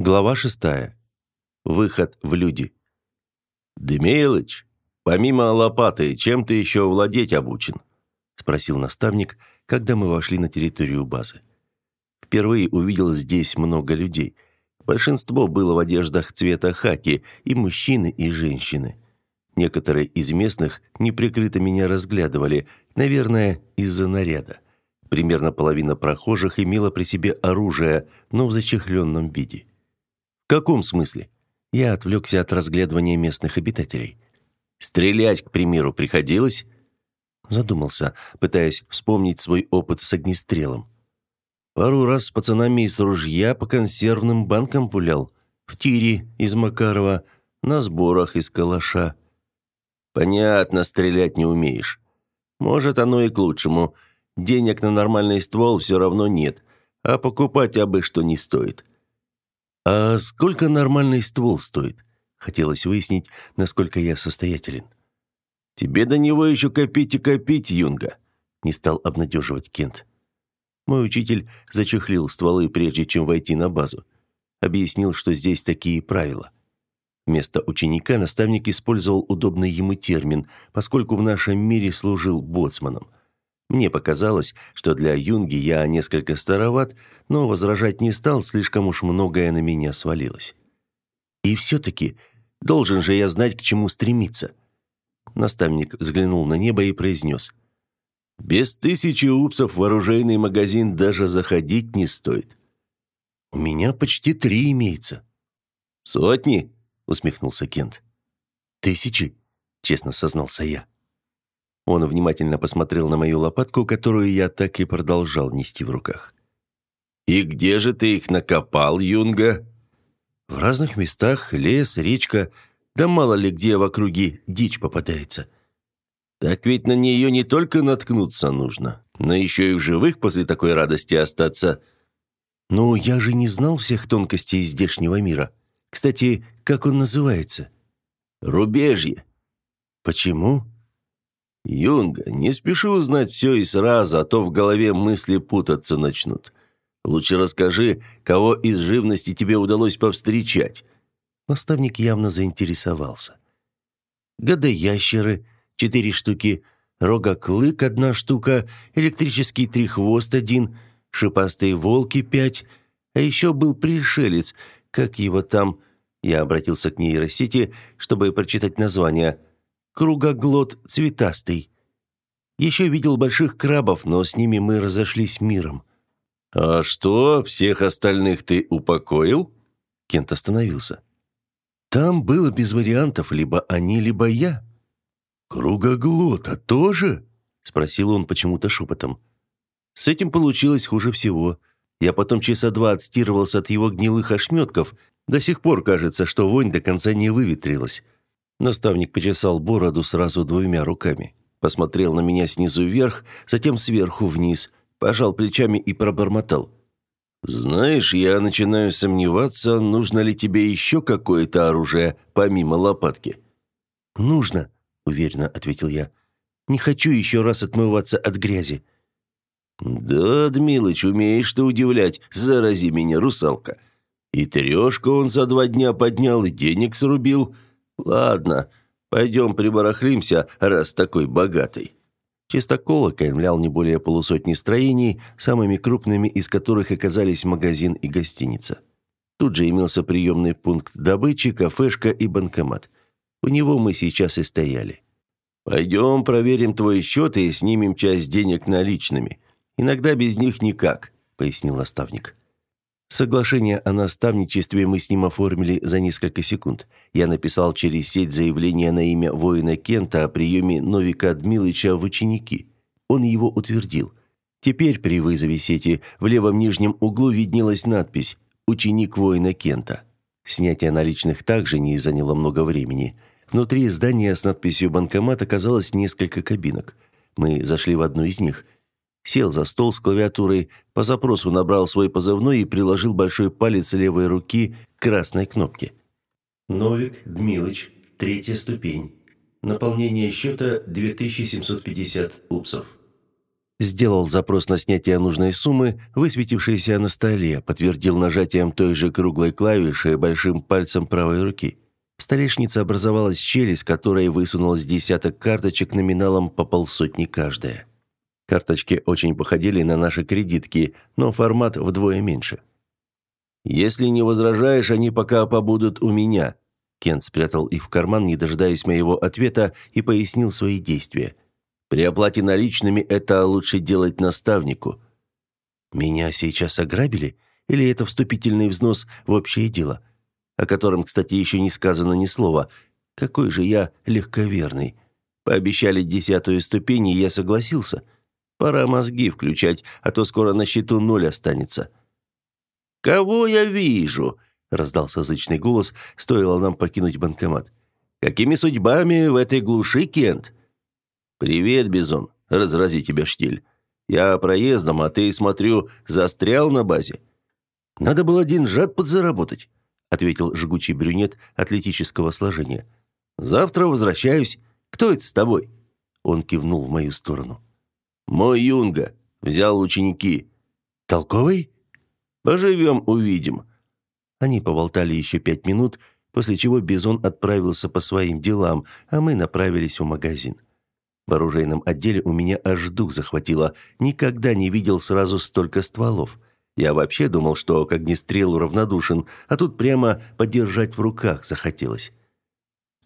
Глава шестая. Выход в люди. «Демейлыч, помимо лопаты, чем ты еще владеть обучен?» – спросил наставник, когда мы вошли на территорию базы. Впервые увидел здесь много людей. Большинство было в одеждах цвета хаки, и мужчины, и женщины. Некоторые из местных неприкрыто меня разглядывали, наверное, из-за наряда. Примерно половина прохожих имела при себе оружие, но в зачехленном виде. «В каком смысле?» Я отвлекся от разглядывания местных обитателей. «Стрелять, к примеру, приходилось?» Задумался, пытаясь вспомнить свой опыт с огнестрелом. Пару раз с пацанами из ружья по консервным банкам пулял. В тире из Макарова, на сборах из калаша. Понятно, стрелять не умеешь. Может, оно и к лучшему. Денег на нормальный ствол все равно нет, а покупать абы что не стоит. А сколько нормальный ствол стоит? Хотелось выяснить, насколько я состоятелен. Тебе до него еще копить и копить, Юнга, не стал обнадеживать Кент. Мой учитель зачехлил стволы прежде чем войти на базу. Объяснил, что здесь такие правила. Вместо ученика наставник использовал удобный ему термин, поскольку в нашем мире служил боцманом. Мне показалось, что для юнги я несколько староват, но возражать не стал, слишком уж многое на меня свалилось. И все-таки должен же я знать, к чему стремиться. Наставник взглянул на небо и произнес. «Без тысячи упсов в оружейный магазин даже заходить не стоит». «У меня почти три имеется». «Сотни?» усмехнулся Кент. Тысячи, честно сознался я. Он внимательно посмотрел на мою лопатку, которую я так и продолжал нести в руках. «И где же ты их накопал, Юнга?» «В разных местах, лес, речка, да мало ли где в округе дичь попадается». «Так ведь на нее не только наткнуться нужно, но еще и в живых после такой радости остаться». «Ну, я же не знал всех тонкостей здешнего мира», кстати, как он называется? Рубежье. Почему? Юнга, не спеши узнать все и сразу, а то в голове мысли путаться начнут. Лучше расскажи, кого из живности тебе удалось повстречать. Наставник явно заинтересовался. Гадоящеры – четыре штуки, рогоклык – одна штука, электрический трихвост – один, шипастые волки – пять, а еще был пришелец – как его там... Я обратился к нейросети, чтобы прочитать название. Кругоглот цветастый. Еще видел больших крабов, но с ними мы разошлись миром. «А что, всех остальных ты упокоил?» Кент остановился. «Там было без вариантов, либо они, либо я». «Кругоглота тоже?» – спросил он почему-то шепотом. С этим получилось хуже всего. Я потом часа два отстирывался от его гнилых ошметков. До сих пор кажется, что вонь до конца не выветрилась. Наставник почесал бороду сразу двумя руками. Посмотрел на меня снизу вверх, затем сверху вниз, пожал плечами и пробормотал. «Знаешь, я начинаю сомневаться, нужно ли тебе еще какое-то оружие, помимо лопатки». «Нужно», — уверенно ответил я. «Не хочу еще раз отмываться от грязи». «Да, Дмилыч, умеешь ты удивлять, зарази меня, русалка. И трешку он за два дня поднял, и денег срубил. Ладно, пойдем прибарахлимся, раз такой богатый». Чистокол окаймлял не более полусотни строений, самыми крупными из которых оказались магазин и гостиница. Тут же имелся приемный пункт добычи, кафешка и банкомат. У него мы сейчас и стояли. «Пойдем проверим твой счет и снимем часть денег наличными. Иногда без них никак», – пояснил наставник. Соглашение о наставничестве мы с ним оформили за несколько секунд. Я написал через сеть заявление на имя воина Кента о приеме Новика Адмилыча в ученики. Он его утвердил. Теперь при вызове сети в левом нижнем углу виднелась надпись «Ученик воина Кента». Снятие наличных также не заняло много времени. Внутри здания с надписью «Банкомат» оказалось несколько кабинок. Мы зашли в одну из них – сел за стол с клавиатурой, по запросу набрал свой позывной и приложил большой палец левой руки к красной кнопке. Новик Дмилыч, третья ступень. Наполнение счета 2750 упсов. Сделал запрос на снятие нужной суммы, высветившейся на столе, подтвердил нажатием той же круглой клавиши большим пальцем правой руки. В столешнице образовалась щель, из которой высунулось десяток карточек номиналом по полсотни каждая. Карточки очень походили на наши кредитки, но формат вдвое меньше. «Если не возражаешь, они пока побудут у меня», Кент спрятал их в карман, не дожидаясь моего ответа, и пояснил свои действия. «При оплате наличными это лучше делать наставнику». «Меня сейчас ограбили? Или это вступительный взнос в общее дело?» О котором, кстати, еще не сказано ни слова. Какой же я легковерный. Пообещали десятую ступень, и я согласился. Пора мозги включать, а то скоро на счету ноль останется. «Кого я вижу?» раздался зычный голос, стоило нам покинуть банкомат. Какими судьбами в этой глуши, Кент? Привет, Бизон. Разрази тебя штиль. Я проездом, а ты, смотрю, застрял на базе. Надо было деньжат подзаработать, ответил жгучий брюнет атлетического сложения. Завтра возвращаюсь. Кто это с тобой? Он кивнул в мою сторону. Мой Юнга взял ученики. Толковый? Поживем, увидим. Они поболтали еще пять минут, после чего Бизон отправился по своим делам, а мы направились в магазин. В оружейном отделе у меня аж дух захватило. Никогда не видел сразу столько стволов. Я вообще думал, что к огнестрелу равнодушен, а тут прямо подержать в руках захотелось.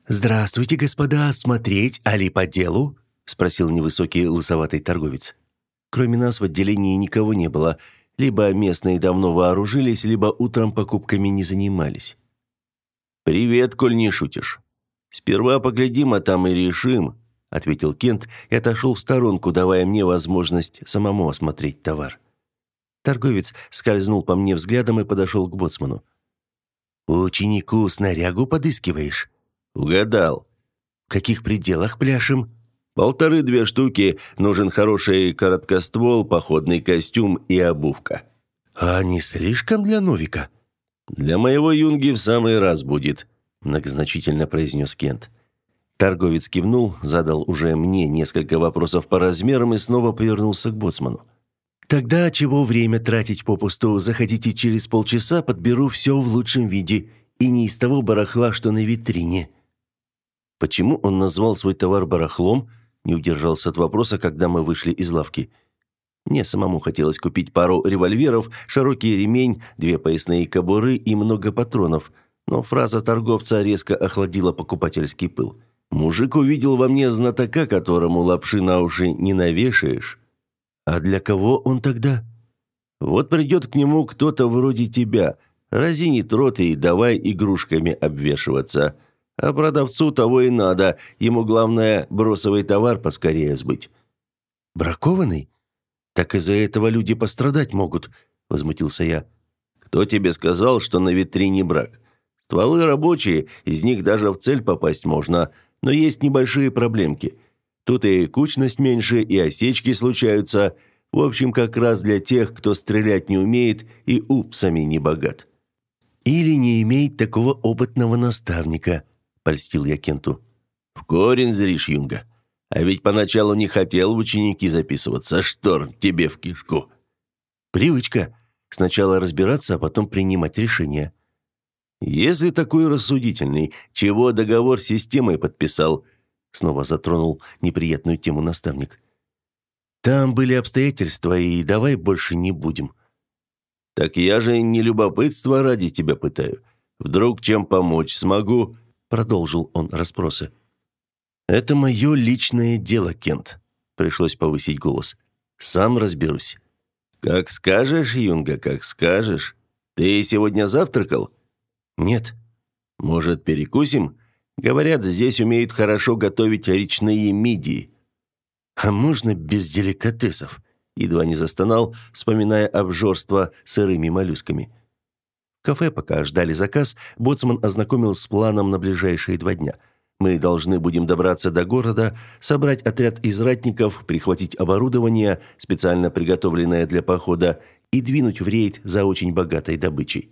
«Здравствуйте, господа, смотреть, али по делу?» – спросил невысокий лысоватый торговец. Кроме нас в отделении никого не было – либо местные давно вооружились, либо утром покупками не занимались. «Привет, коль не шутишь. Сперва поглядим, а там и решим», — ответил Кент и отошел в сторонку, давая мне возможность самому осмотреть товар. Торговец скользнул по мне взглядом и подошел к боцману. «Ученику снарягу подыскиваешь?» «Угадал». «В каких пределах пляшем?» Полторы-две штуки, нужен хороший короткоствол, походный костюм и обувка. А не слишком для Новика? Для моего юнги в самый раз будет, многозначительно произнес Кент. Торговец кивнул, задал уже мне несколько вопросов по размерам и снова повернулся к боцману. Тогда чего время тратить попусту? Заходите через полчаса, подберу все в лучшем виде и не из того барахла, что на витрине. Почему он назвал свой товар барахлом? Не удержался от вопроса, когда мы вышли из лавки. Мне самому хотелось купить пару револьверов, широкий ремень, две поясные кобуры и много патронов, но фраза торговца резко охладила покупательский пыл. Мужик увидел во мне знатока, которому лапши на уши не навешаешь. А для кого он тогда? Вот придет к нему кто-то вроде тебя, разинит рот и давай игрушками обвешиваться – а продавцу того и надо. Ему главное бросовый товар поскорее сбыть. Бракованный? Так из-за этого люди пострадать могут, возмутился я. Кто тебе сказал, что на витрине брак? Стволы рабочие, из них даже в цель попасть можно, но есть небольшие проблемки. Тут и кучность меньше, и осечки случаются. В общем, как раз для тех, кто стрелять не умеет и упсами не богат. Или не имеет такого опытного наставника, – польстил я Кенту. «В корень зришь, Юнга. А ведь поначалу не хотел в ученики записываться. Шторм тебе в кишку». «Привычка. Сначала разбираться, а потом принимать решение». «Если такой рассудительный, чего договор с системой подписал?» Снова затронул неприятную тему наставник. «Там были обстоятельства, и давай больше не будем». «Так я же не любопытство ради тебя пытаю. Вдруг чем помочь смогу?» Продолжил он расспросы. Это мое личное дело, Кент. Пришлось повысить голос. Сам разберусь. Как скажешь, Юнга, как скажешь. Ты сегодня завтракал? Нет. Может, перекусим? Говорят, здесь умеют хорошо готовить речные мидии. А можно без деликатесов? Едва не застонал, вспоминая обжорство сырыми моллюсками. Кафе, пока ждали заказ, боцман ознакомил с планом на ближайшие два дня. Мы должны будем добраться до города, собрать отряд из ратников, прихватить оборудование, специально приготовленное для похода, и двинуть в рейд за очень богатой добычей.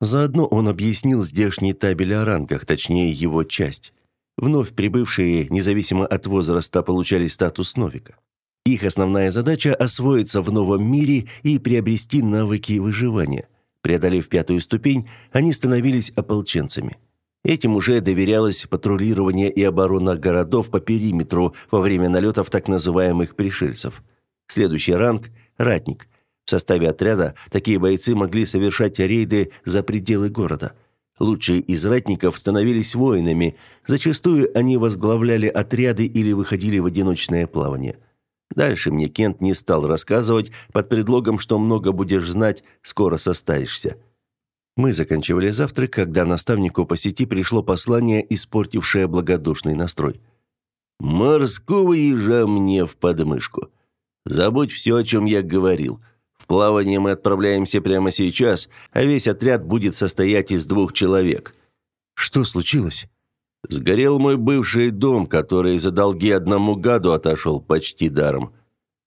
Заодно он объяснил здешний табель о рангах, точнее его часть. Вновь прибывшие, независимо от возраста, получали статус новика. Их основная задача – освоиться в новом мире и приобрести навыки выживания. Преодолев пятую ступень, они становились ополченцами. Этим уже доверялось патрулирование и оборона городов по периметру во время налетов так называемых пришельцев. Следующий ранг – ратник. В составе отряда такие бойцы могли совершать рейды за пределы города. Лучшие из ратников становились воинами, зачастую они возглавляли отряды или выходили в одиночное плавание. Дальше мне Кент не стал рассказывать под предлогом, что много будешь знать, скоро состаришься. Мы заканчивали завтрак, когда наставнику по сети пришло послание, испортившее благодушный настрой. «Морского ежа мне в подмышку. Забудь все, о чем я говорил. В плавание мы отправляемся прямо сейчас, а весь отряд будет состоять из двух человек». «Что случилось?» «Сгорел мой бывший дом, который за долги одному гаду отошел почти даром».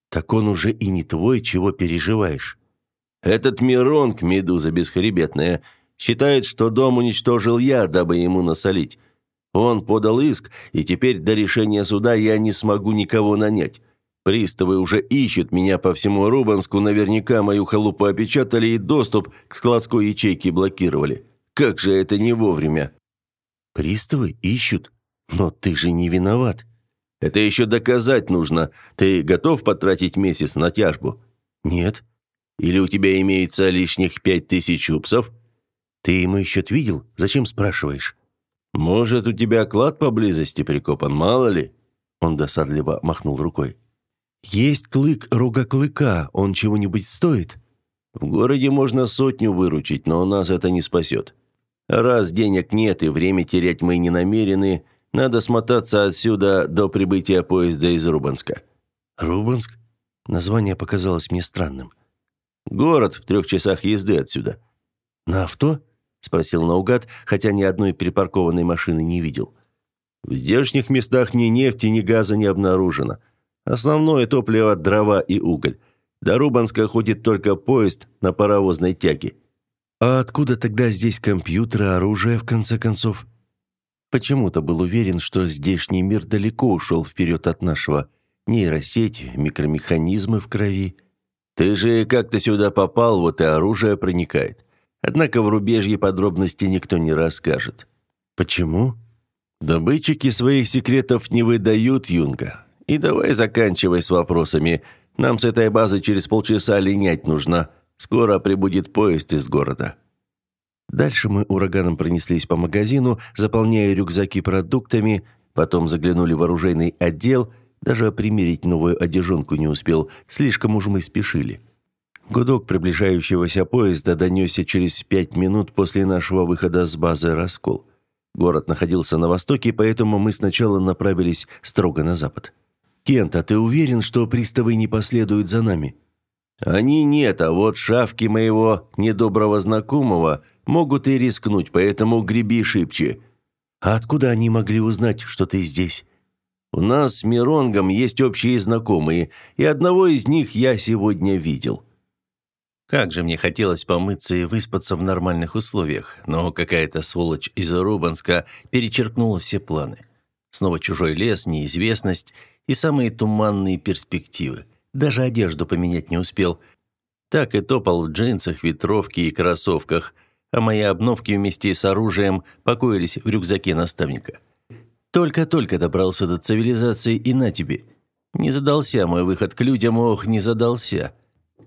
«Так он уже и не твой, чего переживаешь?» Этот Миронг, медуза бесхребетная, считает, что дом уничтожил я, дабы ему насолить. Он подал иск, и теперь до решения суда я не смогу никого нанять. Приставы уже ищут меня по всему Рубанску, наверняка мою халупу опечатали и доступ к складской ячейке блокировали. Как же это не вовремя? Приставы ищут? Но ты же не виноват. Это еще доказать нужно. Ты готов потратить месяц на тяжбу? Нет. Или у тебя имеется лишних пять тысяч упсов? Ты ему счет видел? Зачем спрашиваешь? Может, у тебя клад поблизости прикопан, мало ли?» Он досадливо махнул рукой. «Есть клык рога клыка, он чего-нибудь стоит?» «В городе можно сотню выручить, но нас это не спасет. Раз денег нет и время терять мы не намерены, надо смотаться отсюда до прибытия поезда из Рубанска». «Рубанск?» Название показалось мне странным. Город в трех часах езды отсюда». «На авто?» – спросил наугад, хотя ни одной припаркованной машины не видел. «В здешних местах ни нефти, ни газа не обнаружено. Основное топливо – дрова и уголь. До Рубанска ходит только поезд на паровозной тяге». «А откуда тогда здесь компьютеры, оружие, в конце концов?» Почему-то был уверен, что здешний мир далеко ушел вперед от нашего. Нейросеть, микромеханизмы в крови – ты же как-то сюда попал, вот и оружие проникает. Однако в рубежье подробности никто не расскажет. Почему? Добытчики своих секретов не выдают, Юнга. И давай заканчивай с вопросами. Нам с этой базы через полчаса линять нужно. Скоро прибудет поезд из города. Дальше мы ураганом пронеслись по магазину, заполняя рюкзаки продуктами, потом заглянули в оружейный отдел – даже примерить новую одежонку не успел, слишком уж мы спешили. Гудок приближающегося поезда донесся через пять минут после нашего выхода с базы «Раскол». Город находился на востоке, поэтому мы сначала направились строго на запад. «Кент, а ты уверен, что приставы не последуют за нами?» «Они нет, а вот шавки моего недоброго знакомого могут и рискнуть, поэтому греби шибче». «А откуда они могли узнать, что ты здесь?» У нас с Миронгом есть общие знакомые, и одного из них я сегодня видел. Как же мне хотелось помыться и выспаться в нормальных условиях, но какая-то сволочь из Рубанска перечеркнула все планы. Снова чужой лес, неизвестность и самые туманные перспективы. Даже одежду поменять не успел. Так и топал в джинсах, ветровке и кроссовках, а мои обновки вместе с оружием покоились в рюкзаке наставника. Только-только добрался до цивилизации и на тебе. Не задался мой выход к людям, ох, не задался.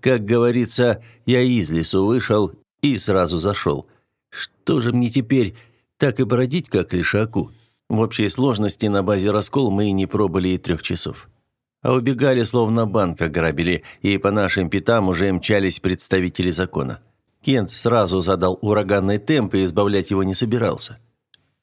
Как говорится, я из лесу вышел и сразу зашел. Что же мне теперь, так и бродить, как лишаку? В общей сложности на базе «Раскол» мы и не пробыли и трех часов. А убегали, словно банк ограбили, и по нашим пятам уже мчались представители закона. Кент сразу задал ураганный темп и избавлять его не собирался.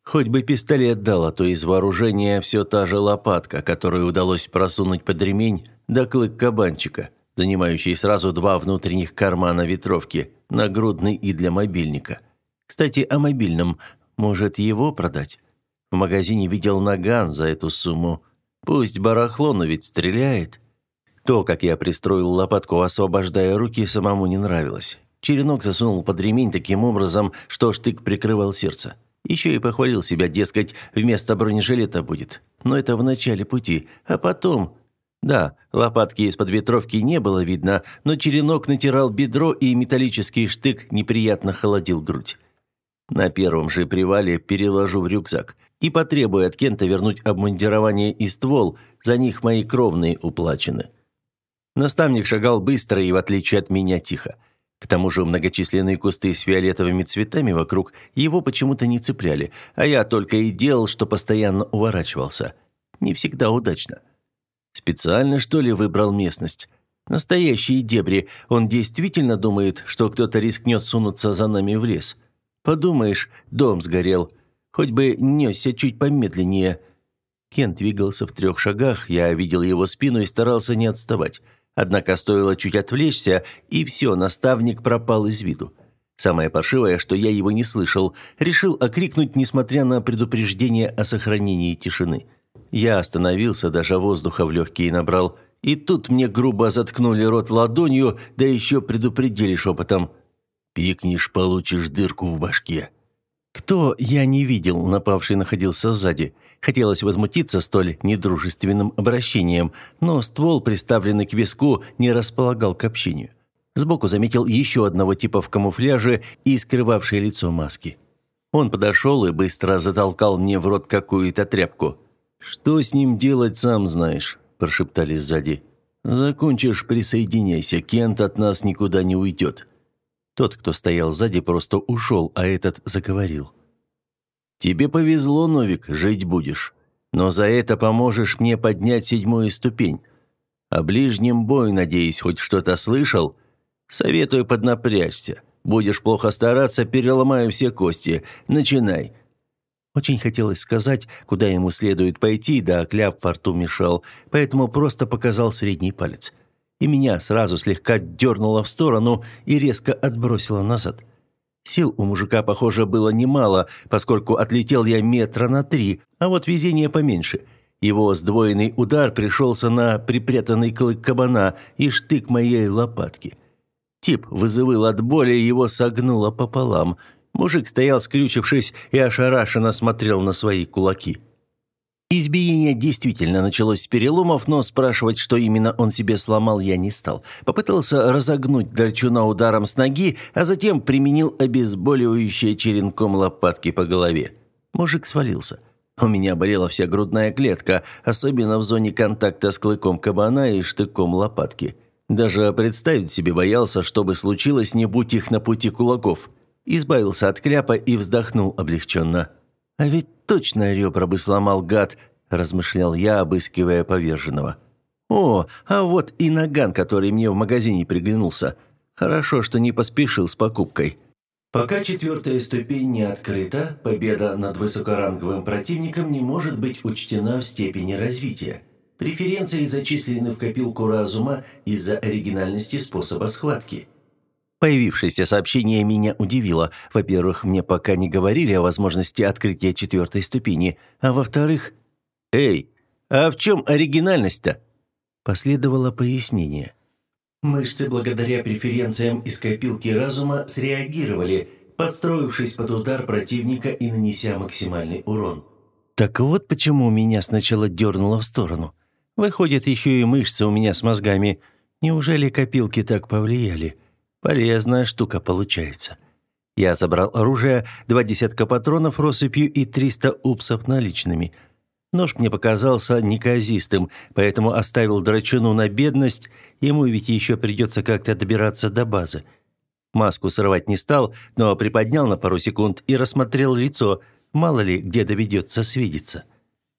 Хоть бы пистолет дал, а то из вооружения все та же лопатка, которую удалось просунуть под ремень, да клык кабанчика, занимающий сразу два внутренних кармана ветровки, нагрудный и для мобильника. Кстати, о мобильном. Может, его продать? В магазине видел наган за эту сумму. Пусть барахло, но ведь стреляет. То, как я пристроил лопатку, освобождая руки, самому не нравилось. Черенок засунул под ремень таким образом, что штык прикрывал сердце. Еще и похвалил себя, дескать, вместо бронежилета будет. Но это в начале пути, а потом... Да, лопатки из-под ветровки не было видно, но черенок натирал бедро, и металлический штык неприятно холодил грудь. На первом же привале переложу в рюкзак и потребую от Кента вернуть обмундирование и ствол, за них мои кровные уплачены. Наставник шагал быстро и, в отличие от меня, тихо. К тому же многочисленные кусты с фиолетовыми цветами вокруг его почему-то не цепляли, а я только и делал, что постоянно уворачивался. Не всегда удачно. Специально, что ли, выбрал местность? Настоящие дебри. Он действительно думает, что кто-то рискнет сунуться за нами в лес. Подумаешь, дом сгорел. Хоть бы несся чуть помедленнее. Кен двигался в трех шагах, я видел его спину и старался не отставать. Однако стоило чуть отвлечься, и все, наставник пропал из виду. Самое паршивое, что я его не слышал, решил окрикнуть, несмотря на предупреждение о сохранении тишины. Я остановился, даже воздуха в легкие набрал, и тут мне грубо заткнули рот ладонью, да еще предупредили шепотом «Пикнешь, получишь дырку в башке». Кто, я не видел, напавший находился сзади. Хотелось возмутиться столь недружественным обращением, но ствол, приставленный к виску, не располагал к общению. Сбоку заметил еще одного типа в камуфляже и скрывавшее лицо маски. Он подошел и быстро затолкал мне в рот какую-то тряпку. «Что с ним делать, сам знаешь», – прошептали сзади. «Закончишь, присоединяйся, Кент от нас никуда не уйдет». Тот, кто стоял сзади, просто ушел, а этот заговорил. Тебе повезло, Новик, жить будешь. Но за это поможешь мне поднять седьмую ступень. О ближнем бою, надеюсь, хоть что-то слышал? Советую поднапрячься. Будешь плохо стараться, переломаю все кости. Начинай». Очень хотелось сказать, куда ему следует пойти, да кляп во рту мешал, поэтому просто показал средний палец. И меня сразу слегка дернуло в сторону и резко отбросило назад. Сил у мужика, похоже, было немало, поскольку отлетел я метра на три, а вот везение поменьше. Его сдвоенный удар пришелся на припрятанный клык кабана и штык моей лопатки. Тип вызывал от боли, его согнуло пополам. Мужик стоял скрючившись и ошарашенно смотрел на свои кулаки. Избиение действительно началось с переломов, но спрашивать, что именно он себе сломал, я не стал. Попытался разогнуть Драчуна ударом с ноги, а затем применил обезболивающее черенком лопатки по голове. Мужик свалился. У меня болела вся грудная клетка, особенно в зоне контакта с клыком кабана и штыком лопатки. Даже представить себе боялся, что бы случилось, не будь их на пути кулаков. Избавился от кляпа и вздохнул облегченно. «А ведь точно ребра бы сломал гад», – размышлял я, обыскивая поверженного. «О, а вот и наган, который мне в магазине приглянулся. Хорошо, что не поспешил с покупкой». Пока четвертая ступень не открыта, победа над высокоранговым противником не может быть учтена в степени развития. Преференции зачислены в копилку разума из-за оригинальности способа схватки – Появившееся сообщение меня удивило. Во-первых, мне пока не говорили о возможности открытия четвертой ступени, а во-вторых... «Эй, а в чем оригинальность-то?» Последовало пояснение. Мышцы благодаря преференциям из копилки разума среагировали, подстроившись под удар противника и нанеся максимальный урон. Так вот почему меня сначала дернуло в сторону. Выходит, еще и мышцы у меня с мозгами. Неужели копилки так повлияли?» Полезная штука получается. Я забрал оружие, два десятка патронов россыпью и триста упсов наличными. Нож мне показался неказистым, поэтому оставил драчуну на бедность, ему ведь еще придется как-то добираться до базы. Маску срывать не стал, но приподнял на пару секунд и рассмотрел лицо, мало ли где доведется свидеться.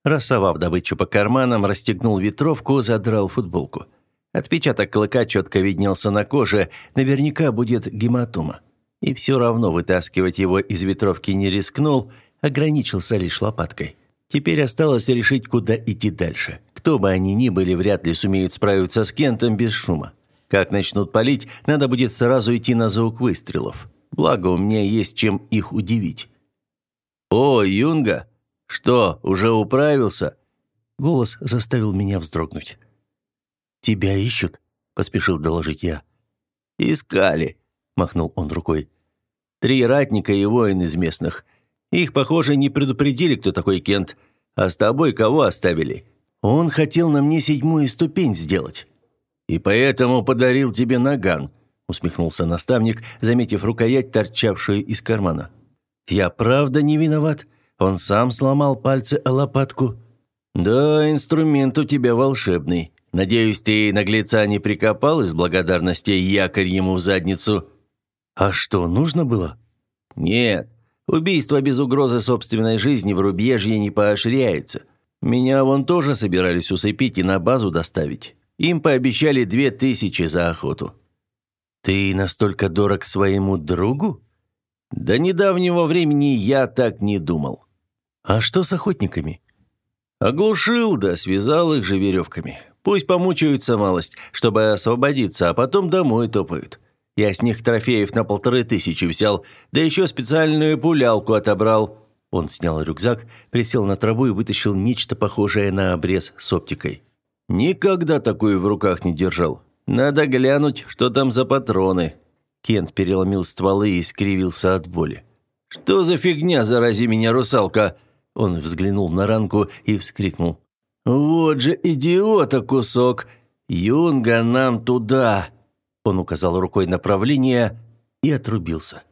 Рассовав добычу по карманам, расстегнул ветровку, задрал футболку. Отпечаток клыка четко виднелся на коже, наверняка будет гематома. И все равно вытаскивать его из ветровки не рискнул, ограничился лишь лопаткой. Теперь осталось решить, куда идти дальше. Кто бы они ни были, вряд ли сумеют справиться с Кентом без шума. Как начнут палить, надо будет сразу идти на звук выстрелов. Благо, у меня есть чем их удивить. «О, Юнга! Что, уже управился?» Голос заставил меня вздрогнуть. «Тебя ищут», – поспешил доложить я. «Искали», – махнул он рукой. «Три ратника и воин из местных. Их, похоже, не предупредили, кто такой Кент. А с тобой кого оставили?» Он хотел на мне седьмую ступень сделать. И поэтому подарил тебе наган, усмехнулся наставник, заметив рукоять, торчавшую из кармана. Я правда не виноват? Он сам сломал пальцы о лопатку. Да, инструмент у тебя волшебный. Надеюсь, ты наглеца не прикопал из благодарности якорь ему в задницу. А что, нужно было? Нет. Убийство без угрозы собственной жизни в рубежье не поощряется. Меня вон тоже собирались усыпить и на базу доставить. Им пообещали две тысячи за охоту. Ты настолько дорог своему другу? До недавнего времени я так не думал. А что с охотниками? Оглушил, да связал их же веревками. Пусть помучаются малость, чтобы освободиться, а потом домой топают. Я с них трофеев на полторы тысячи взял, да еще специальную пулялку отобрал. Он снял рюкзак, присел на траву и вытащил нечто похожее на обрез с оптикой. Никогда такую в руках не держал. Надо глянуть, что там за патроны. Кент переломил стволы и скривился от боли. Что за фигня, зарази меня, русалка? Он взглянул на ранку и вскрикнул. Вот же идиота кусок. Юнга нам туда. Он указал рукой направление и отрубился.